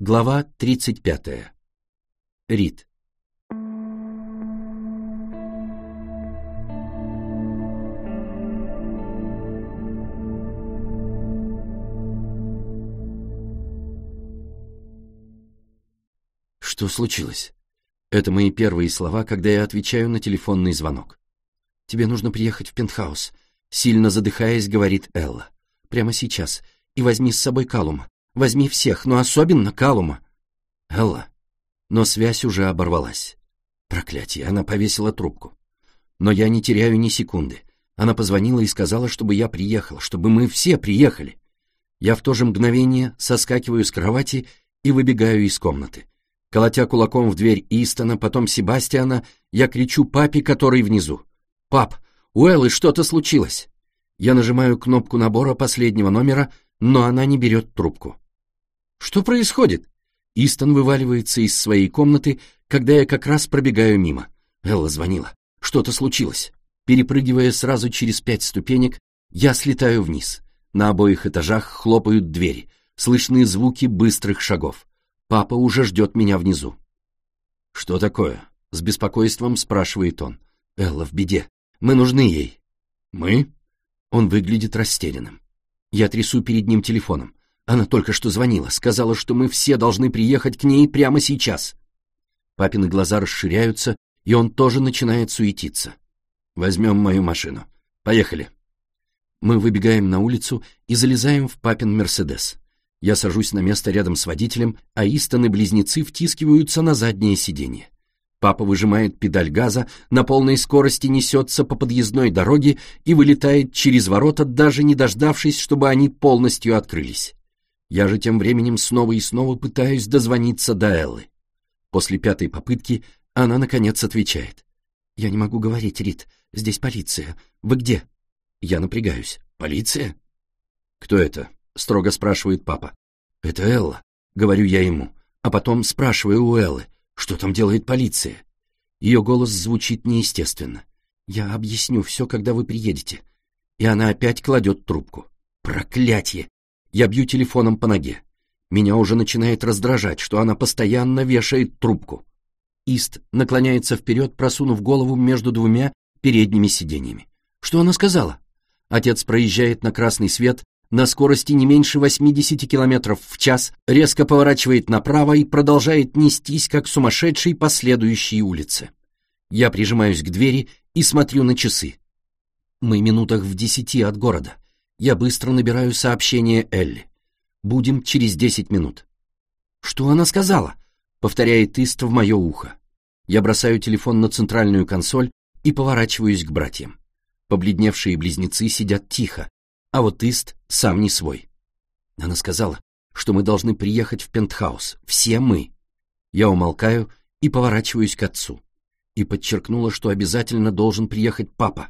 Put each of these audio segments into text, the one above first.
Глава 35. Рид. Что случилось? Это мои первые слова, когда я отвечаю на телефонный звонок. Тебе нужно приехать в пентхаус. Сильно задыхаясь, говорит Элла. Прямо сейчас. И возьми с собой Калума. Возьми всех, но особенно Калума. Элла. Но связь уже оборвалась. Проклятие, она повесила трубку. Но я не теряю ни секунды. Она позвонила и сказала, чтобы я приехал, чтобы мы все приехали. Я в то же мгновение соскакиваю с кровати и выбегаю из комнаты. Колотя кулаком в дверь Истона, потом Себастьяна, я кричу папе, который внизу. «Пап, у Эллы что-то случилось!» Я нажимаю кнопку набора последнего номера, но она не берет трубку. «Что происходит?» Истон вываливается из своей комнаты, когда я как раз пробегаю мимо. Элла звонила. Что-то случилось. Перепрыгивая сразу через пять ступенек, я слетаю вниз. На обоих этажах хлопают двери. Слышны звуки быстрых шагов. Папа уже ждет меня внизу. «Что такое?» — с беспокойством спрашивает он. «Элла в беде. Мы нужны ей». «Мы?» Он выглядит растерянным. Я трясу перед ним телефоном. Она только что звонила, сказала, что мы все должны приехать к ней прямо сейчас. Папины глаза расширяются, и он тоже начинает суетиться. «Возьмем мою машину. Поехали». Мы выбегаем на улицу и залезаем в папин «Мерседес». Я сажусь на место рядом с водителем, а Истон и близнецы втискиваются на заднее сиденье. Папа выжимает педаль газа, на полной скорости несется по подъездной дороге и вылетает через ворота, даже не дождавшись, чтобы они полностью открылись. Я же тем временем снова и снова пытаюсь дозвониться до Эллы. После пятой попытки она, наконец, отвечает. «Я не могу говорить, Рит. Здесь полиция. Вы где?» Я напрягаюсь. «Полиция?» «Кто это?» — строго спрашивает папа. «Это Элла», — говорю я ему, а потом спрашиваю у Эллы, что там делает полиция. Ее голос звучит неестественно. «Я объясню все, когда вы приедете». И она опять кладет трубку. «Проклятье! Я бью телефоном по ноге. Меня уже начинает раздражать, что она постоянно вешает трубку. Ист наклоняется вперед, просунув голову между двумя передними сиденьями. Что она сказала? Отец проезжает на красный свет на скорости не меньше 80 км в час, резко поворачивает направо и продолжает нестись, как сумасшедший по следующей улице. Я прижимаюсь к двери и смотрю на часы. Мы минутах в десяти от города. Я быстро набираю сообщение Элли. Будем через десять минут. Что она сказала? Повторяет Ист в мое ухо. Я бросаю телефон на центральную консоль и поворачиваюсь к братьям. Побледневшие близнецы сидят тихо, а вот Ист сам не свой. Она сказала, что мы должны приехать в пентхаус, все мы. Я умолкаю и поворачиваюсь к отцу. И подчеркнула, что обязательно должен приехать папа.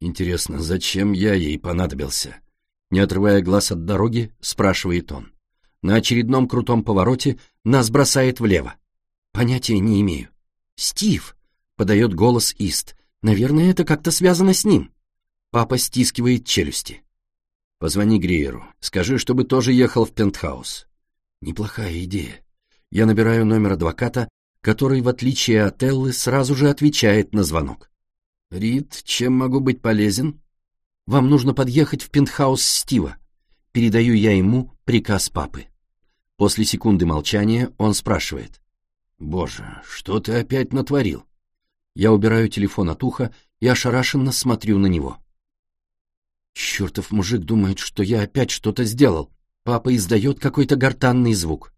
Интересно, зачем я ей понадобился? Не отрывая глаз от дороги, спрашивает он. На очередном крутом повороте нас бросает влево. Понятия не имею. «Стив!» — подает голос Ист. «Наверное, это как-то связано с ним». Папа стискивает челюсти. «Позвони Гриеру. Скажи, чтобы тоже ехал в пентхаус». Неплохая идея. Я набираю номер адвоката, который, в отличие от Эллы, сразу же отвечает на звонок. «Рид, чем могу быть полезен?» «Вам нужно подъехать в пентхаус Стива». Передаю я ему приказ папы. После секунды молчания он спрашивает. «Боже, что ты опять натворил?» Я убираю телефон от уха и ошарашенно смотрю на него. Чертов мужик думает, что я опять что-то сделал. Папа издает какой-то гортанный звук.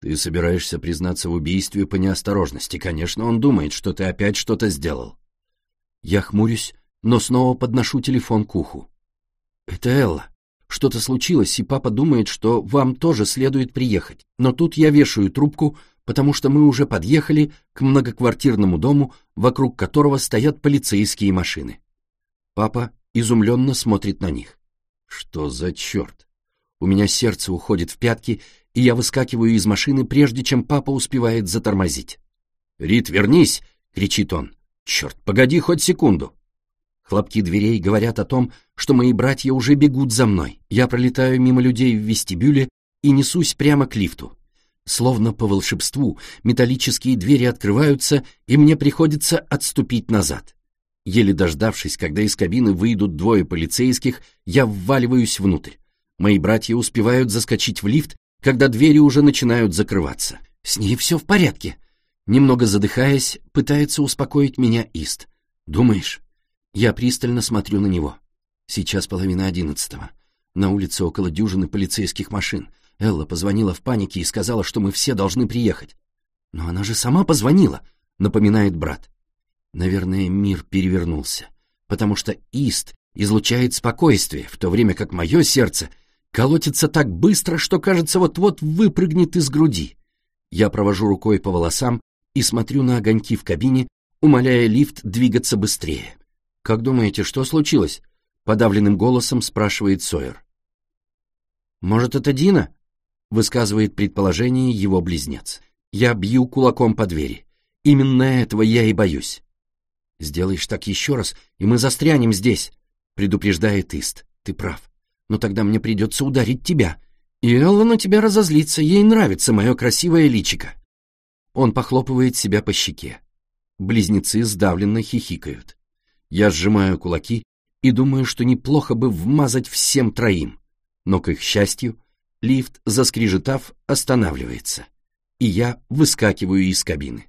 Ты собираешься признаться в убийстве по неосторожности. Конечно, он думает, что ты опять что-то сделал. Я хмурюсь, но снова подношу телефон к уху. «Это Элла. Что-то случилось, и папа думает, что вам тоже следует приехать. Но тут я вешаю трубку, потому что мы уже подъехали к многоквартирному дому, вокруг которого стоят полицейские машины. Папа изумленно смотрит на них. Что за черт? У меня сердце уходит в пятки, и я выскакиваю из машины, прежде чем папа успевает затормозить. «Рит, вернись!» — кричит он. Черт, погоди хоть секунду. Хлопки дверей говорят о том, что мои братья уже бегут за мной. Я пролетаю мимо людей в вестибюле и несусь прямо к лифту. Словно по волшебству, металлические двери открываются, и мне приходится отступить назад. Еле дождавшись, когда из кабины выйдут двое полицейских, я вваливаюсь внутрь. Мои братья успевают заскочить в лифт, когда двери уже начинают закрываться. С ней все в порядке. Немного задыхаясь, пытается успокоить меня Ист. Думаешь? Я пристально смотрю на него. Сейчас половина одиннадцатого. На улице около дюжины полицейских машин. Элла позвонила в панике и сказала, что мы все должны приехать. Но она же сама позвонила, напоминает брат. Наверное, мир перевернулся, потому что Ист излучает спокойствие, в то время как мое сердце колотится так быстро, что, кажется, вот-вот выпрыгнет из груди. Я провожу рукой по волосам и смотрю на огоньки в кабине, умоляя лифт двигаться быстрее. «Как думаете, что случилось?» — подавленным голосом спрашивает Сойер. «Может, это Дина?» — высказывает предположение его близнец. Я бью кулаком по двери. Именно этого я и боюсь. «Сделаешь так еще раз, и мы застрянем здесь», — предупреждает Ист. «Ты прав. Но тогда мне придется ударить тебя. И Элла на тебя разозлится, ей нравится мое красивое личико». Он похлопывает себя по щеке. Близнецы сдавленно хихикают. Я сжимаю кулаки и думаю, что неплохо бы вмазать всем троим. Но, к их счастью, лифт, заскрежетав, останавливается. И я выскакиваю из кабины.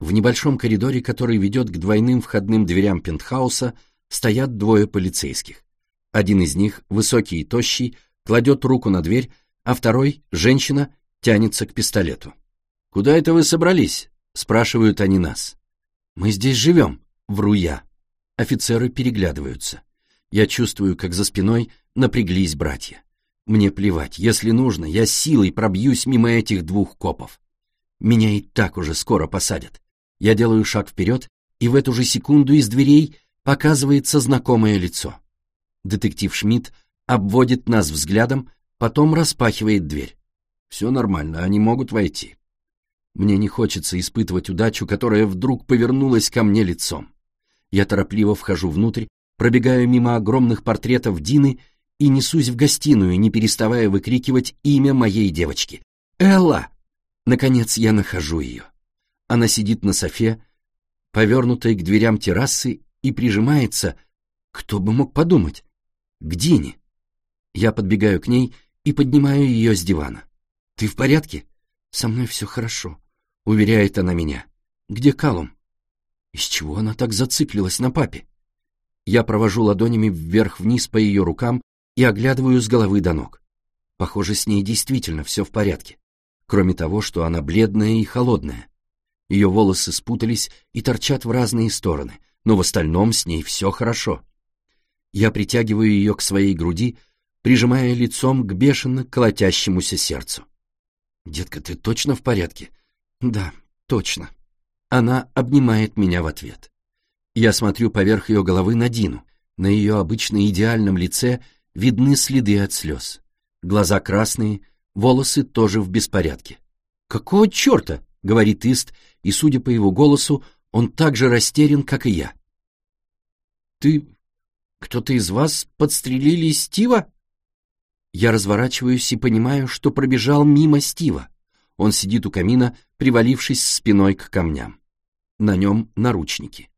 В небольшом коридоре, который ведет к двойным входным дверям пентхауса, стоят двое полицейских. Один из них, высокий и тощий, кладет руку на дверь, а второй, женщина, тянется к пистолету. «Куда это вы собрались?» — спрашивают они нас. «Мы здесь живем», — вру я. Офицеры переглядываются. Я чувствую, как за спиной напряглись братья. Мне плевать, если нужно, я силой пробьюсь мимо этих двух копов. Меня и так уже скоро посадят. Я делаю шаг вперед, и в эту же секунду из дверей показывается знакомое лицо. Детектив Шмидт обводит нас взглядом, потом распахивает дверь. Все нормально, они могут войти. Мне не хочется испытывать удачу, которая вдруг повернулась ко мне лицом. Я торопливо вхожу внутрь, пробегаю мимо огромных портретов Дины и несусь в гостиную, не переставая выкрикивать имя моей девочки. «Элла!» Наконец я нахожу ее. Она сидит на софе, повернутой к дверям террасы, и прижимается, кто бы мог подумать, к Дине. Я подбегаю к ней и поднимаю ее с дивана. «Ты в порядке?» «Со мной все хорошо», — уверяет она меня. «Где Калум?» Из чего она так зациклилась на папе? Я провожу ладонями вверх-вниз по ее рукам и оглядываю с головы до ног. Похоже, с ней действительно все в порядке, кроме того, что она бледная и холодная. Ее волосы спутались и торчат в разные стороны, но в остальном с ней все хорошо. Я притягиваю ее к своей груди, прижимая лицом к бешено колотящемуся сердцу. «Детка, ты точно в порядке?» «Да, точно». Она обнимает меня в ответ. Я смотрю поверх ее головы на Дину. На ее обычно идеальном лице видны следы от слез. Глаза красные, волосы тоже в беспорядке. «Какого черта?» — говорит Ист, и, судя по его голосу, он так же растерян, как и я. «Ты... кто-то из вас подстрелили Стива?» Я разворачиваюсь и понимаю, что пробежал мимо Стива. Он сидит у камина, привалившись спиной к камням. На нем наручники.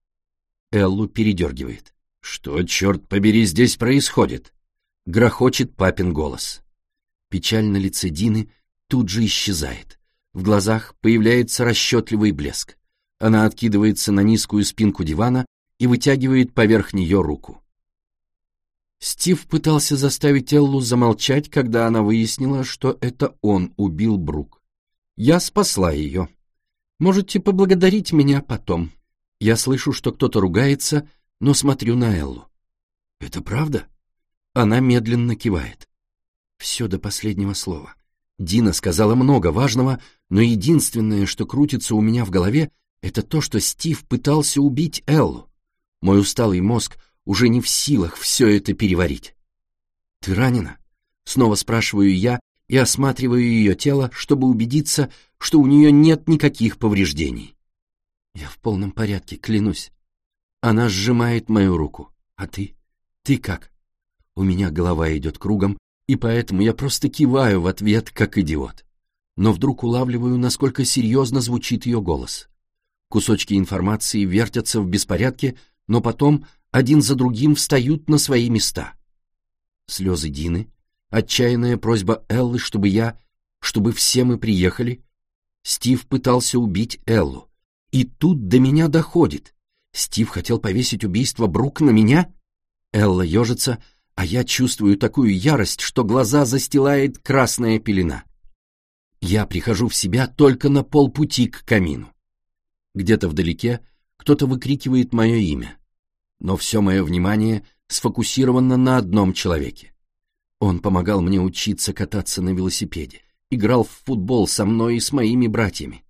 Эллу передергивает. «Что, черт побери, здесь происходит?» Грохочет папин голос. Печаль на лице Дины тут же исчезает. В глазах появляется расчетливый блеск. Она откидывается на низкую спинку дивана и вытягивает поверх нее руку. Стив пытался заставить Эллу замолчать, когда она выяснила, что это он убил Брук. Я спасла ее. Можете поблагодарить меня потом. Я слышу, что кто-то ругается, но смотрю на Эллу. Это правда? Она медленно кивает. Все до последнего слова. Дина сказала много важного, но единственное, что крутится у меня в голове, это то, что Стив пытался убить Эллу. Мой усталый мозг уже не в силах все это переварить. «Ты ранена?» — снова спрашиваю я и осматриваю ее тело, чтобы убедиться, что у нее нет никаких повреждений. «Я в полном порядке, клянусь». Она сжимает мою руку. «А ты? Ты как?» У меня голова идет кругом, и поэтому я просто киваю в ответ, как идиот. но вдруг улавливаю, насколько серьезно звучит ее голос. Кусочки информации вертятся в беспорядке, но потом один за другим встают на свои места. Слезы Дины, отчаянная просьба Эллы, чтобы я, чтобы все мы приехали. Стив пытался убить Эллу. И тут до меня доходит. Стив хотел повесить убийство Брук на меня? Элла ежится, а я чувствую такую ярость, что глаза застилает красная пелена. Я прихожу в себя только на полпути к камину. Где-то вдалеке кто-то выкрикивает мое имя, но все мое внимание сфокусировано на одном человеке. Он помогал мне учиться кататься на велосипеде, играл в футбол со мной и с моими братьями.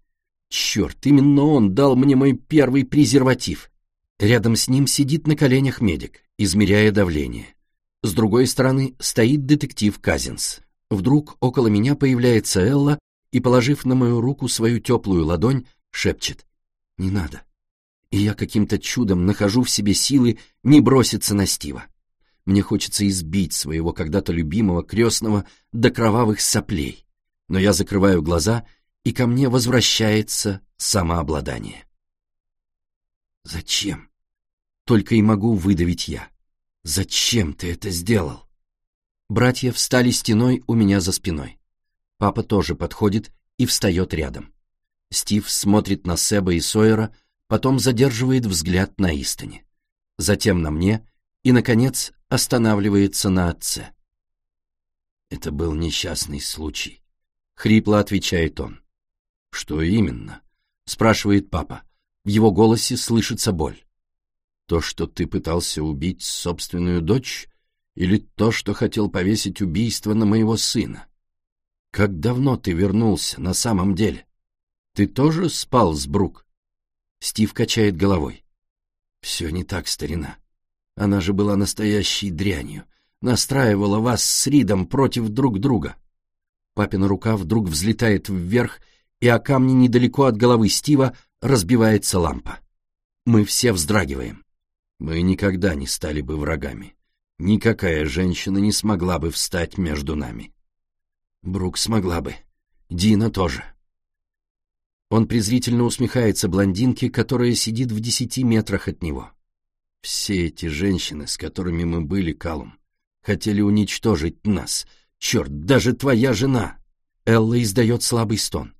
Черт, именно он дал мне мой первый презерватив. Рядом с ним сидит на коленях медик, измеряя давление. С другой стороны стоит детектив Казинс. Вдруг около меня появляется Элла и, положив на мою руку свою теплую ладонь, шепчет «Не надо». И я каким-то чудом нахожу в себе силы не броситься на Стива. Мне хочется избить своего когда-то любимого крестного до кровавых соплей. Но я закрываю глаза, и ко мне возвращается самообладание. Зачем? Только и могу выдавить я. «Зачем ты это сделал?» Братья встали стеной у меня за спиной. Папа тоже подходит и встает рядом. Стив смотрит на Себа и Сойера, потом задерживает взгляд на Истоне. Затем на мне и, наконец, останавливается на отце. «Это был несчастный случай», — хрипло отвечает он. «Что именно?» — спрашивает папа. В его голосе слышится боль. То, что ты пытался убить собственную дочь, или то, что хотел повесить убийство на моего сына? Как давно ты вернулся на самом деле? Ты тоже спал с Брук? Стив качает головой. Все не так, старина. Она же была настоящей дрянью, настраивала вас с Ридом против друг друга. Папина рука вдруг взлетает вверх, и о камне недалеко от головы Стива разбивается лампа. Мы все вздрагиваем. Мы никогда не стали бы врагами. Никакая женщина не смогла бы встать между нами. Брук смогла бы. Дина тоже. Он презрительно усмехается блондинке, которая сидит в десяти метрах от него. Все эти женщины, с которыми мы были, Калум, хотели уничтожить нас. Черт, даже твоя жена! Элла издает слабый стон.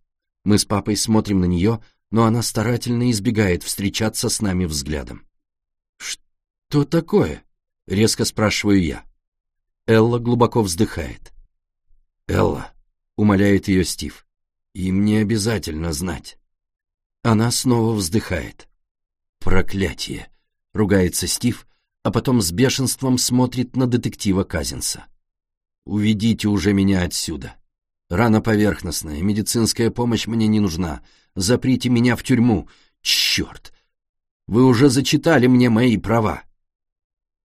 Мы с папой смотрим на нее, но она старательно избегает встречаться с нами взглядом. «Что такое?» — резко спрашиваю я. Элла глубоко вздыхает. «Элла», — умоляет ее Стив, — «им не обязательно знать». Она снова вздыхает. «Проклятие!» — ругается Стив, а потом с бешенством смотрит на детектива Казинса. «Уведите уже меня отсюда. Рана поверхностная, медицинская помощь мне не нужна. Заприте меня в тюрьму. Черт! Вы уже зачитали мне мои права.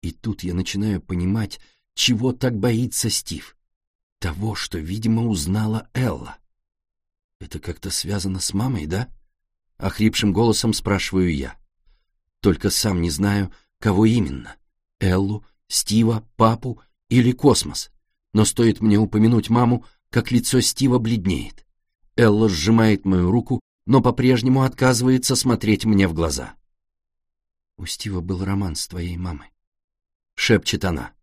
И тут я начинаю понимать, чего так боится Стив. Того, что, видимо, узнала Элла. Это как-то связано с мамой, да? Охрипшим голосом спрашиваю я. Только сам не знаю, кого именно. Эллу, Стива, папу или космос. Но стоит мне упомянуть маму, как лицо Стива бледнеет. Элла сжимает мою руку, но по-прежнему отказывается смотреть мне в глаза. У Стива был роман с твоей мамой. — шепчет она.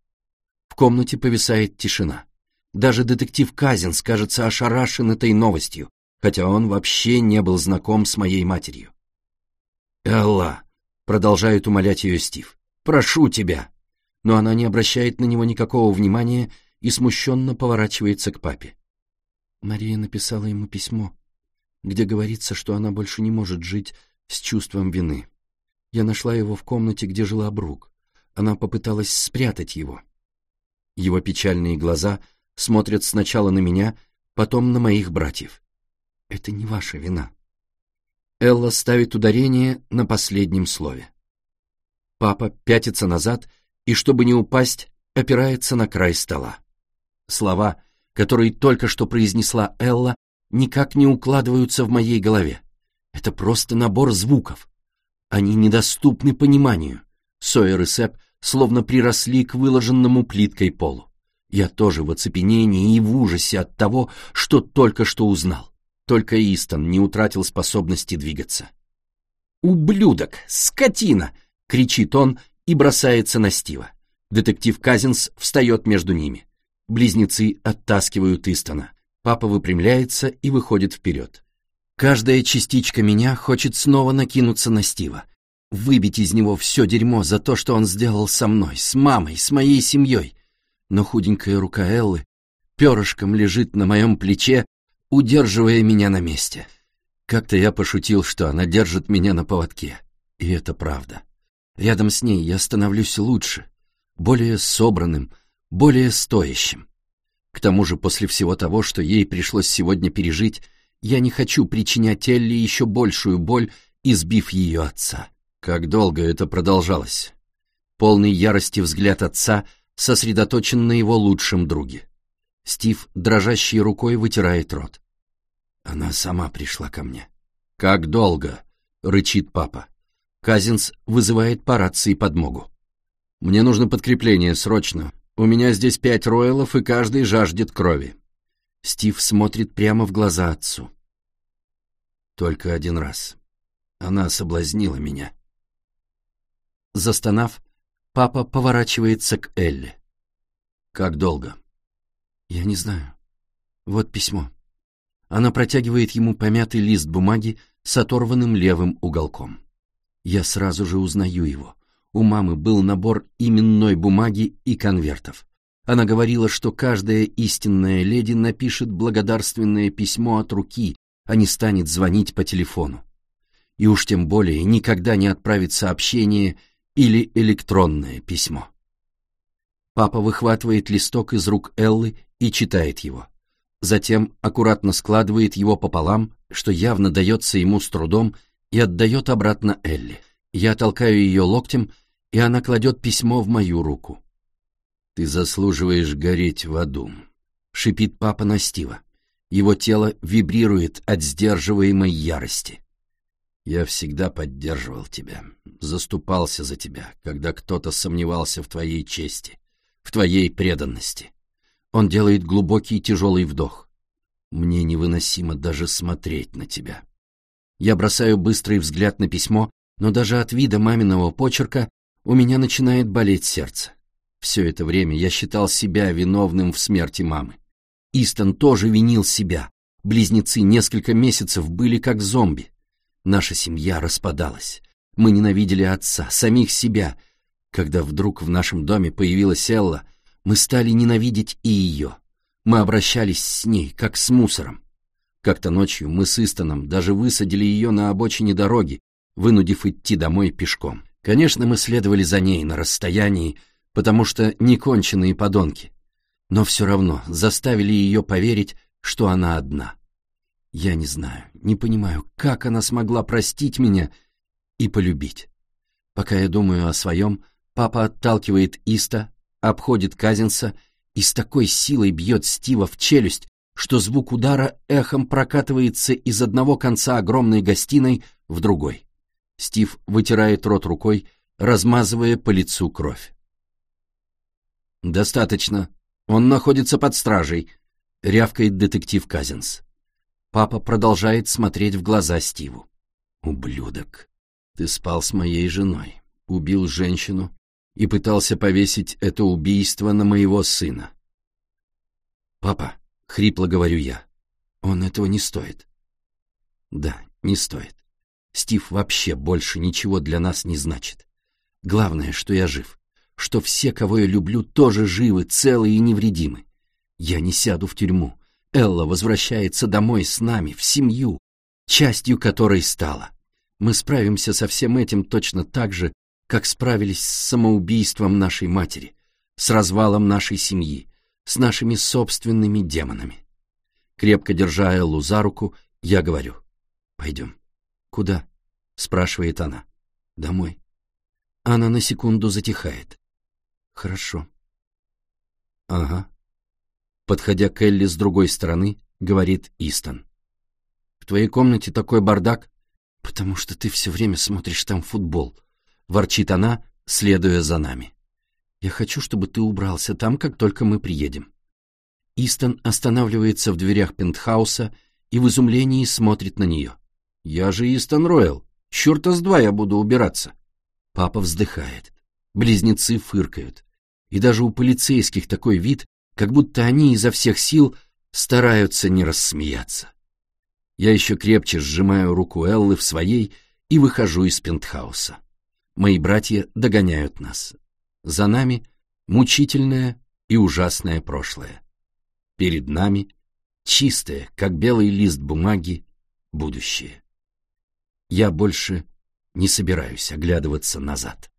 В комнате повисает тишина. Даже детектив Казинс кажется ошарашен этой новостью, хотя он вообще не был знаком с моей матерью. «Элла!» — продолжает умолять ее Стив. «Прошу тебя!» Но она не обращает на него никакого внимания и смущенно поворачивается к папе. Мария написала ему письмо, где говорится, что она больше не может жить с чувством вины. Я нашла его в комнате, где жила Брук. Она попыталась спрятать его. Его печальные глаза смотрят сначала на меня, потом на моих братьев. Это не ваша вина. Элла ставит ударение на последнем слове. Папа пятится назад и, чтобы не упасть, опирается на край стола. Слова, которые только что произнесла Элла, никак не укладываются в моей голове. Это просто набор звуков. Они недоступны пониманию. Сойер и Сэп словно приросли к выложенному плиткой полу. Я тоже в оцепенении и в ужасе от того, что только что узнал. Только Истон не утратил способности двигаться. «Ублюдок! Скотина!» — кричит он и бросается на Стива. Детектив Казинс встает между ними. Близнецы оттаскивают Истона. Папа выпрямляется и выходит вперед. Каждая частичка меня хочет снова накинуться на Стива. Выбить из него все дерьмо за то, что он сделал со мной, с мамой, с моей семьей. Но худенькая рука Эллы перышком лежит на моем плече, удерживая меня на месте. Как-то я пошутил, что она держит меня на поводке. И это правда. Рядом с ней я становлюсь лучше, более собранным, более стоящим. К тому же после всего того, что ей пришлось сегодня пережить, я не хочу причинять Элли еще большую боль, избив ее отца. Как долго это продолжалось? Полный ярости взгляд отца сосредоточен на его лучшем друге. Стив дрожащей рукой вытирает рот. Она сама пришла ко мне. «Как долго?» — рычит папа. Казинс вызывает по рации подмогу. «Мне нужно подкрепление, срочно. У меня здесь пять роялов, и каждый жаждет крови». Стив смотрит прямо в глаза отцу. Только один раз. Она соблазнила меня. Застонав, папа поворачивается к Элли. «Как долго?» «Я не знаю. Вот письмо». Она протягивает ему помятый лист бумаги с оторванным левым уголком. Я сразу же узнаю его. У мамы был набор именной бумаги и конвертов. Она говорила, что каждая истинная леди напишет благодарственное письмо от руки, а не станет звонить по телефону. И уж тем более никогда не отправит сообщение или электронное письмо. Папа выхватывает листок из рук Эллы и читает его затем аккуратно складывает его пополам, что явно дается ему с трудом, и отдает обратно Элли. Я толкаю ее локтем, и она кладет письмо в мою руку. «Ты заслуживаешь гореть в аду», — шипит папа на Стива. Его тело вибрирует от сдерживаемой ярости. «Я всегда поддерживал тебя, заступался за тебя, когда кто-то сомневался в твоей чести, в твоей преданности. Он делает глубокий тяжелый вдох. Мне невыносимо даже смотреть на тебя. Я бросаю быстрый взгляд на письмо, но даже от вида маминого почерка у меня начинает болеть сердце. Все это время я считал себя виновным в смерти мамы. Истон тоже винил себя. Близнецы несколько месяцев были как зомби. Наша семья распадалась. Мы ненавидели отца, самих себя. Когда вдруг в нашем доме появилась Элла, мы стали ненавидеть и ее. Мы обращались с ней, как с мусором. Как-то ночью мы с Истоном даже высадили ее на обочине дороги, вынудив идти домой пешком. Конечно, мы следовали за ней на расстоянии, потому что неконченные подонки. Но все равно заставили ее поверить, что она одна. Я не знаю, не понимаю, как она смогла простить меня и полюбить. Пока я думаю о своем, папа отталкивает Иста, обходит Казинса и с такой силой бьет Стива в челюсть, что звук удара эхом прокатывается из одного конца огромной гостиной в другой. Стив вытирает рот рукой, размазывая по лицу кровь. «Достаточно. Он находится под стражей», — рявкает детектив Казинс. Папа продолжает смотреть в глаза Стиву. «Ублюдок, ты спал с моей женой, убил женщину и пытался повесить это убийство на моего сына. «Папа», — хрипло говорю я, — «он этого не стоит». «Да, не стоит. Стив вообще больше ничего для нас не значит. Главное, что я жив, что все, кого я люблю, тоже живы, целы и невредимы. Я не сяду в тюрьму. Элла возвращается домой с нами, в семью, частью которой стала. Мы справимся со всем этим точно так же, как справились с самоубийством нашей матери, с развалом нашей семьи, с нашими собственными демонами. Крепко держа Эллу за руку, я говорю, «Пойдем». «Куда?» — спрашивает она. «Домой». Она на секунду затихает. «Хорошо». «Ага». Подходя к Элли с другой стороны, говорит Истон. «В твоей комнате такой бардак, потому что ты все время смотришь там футбол», — ворчит она, следуя за нами. Я хочу, чтобы ты убрался там, как только мы приедем. Истон останавливается в дверях пентхауса и в изумлении смотрит на нее. «Я же Истон Ройл. Черта с два я буду убираться». Папа вздыхает. Близнецы фыркают. И даже у полицейских такой вид, как будто они изо всех сил стараются не рассмеяться. Я еще крепче сжимаю руку Эллы в своей и выхожу из пентхауса. Мои братья догоняют нас. За нами мучительное и ужасное прошлое. Перед нами чистое, как белый лист бумаги, будущее. Я больше не собираюсь оглядываться назад.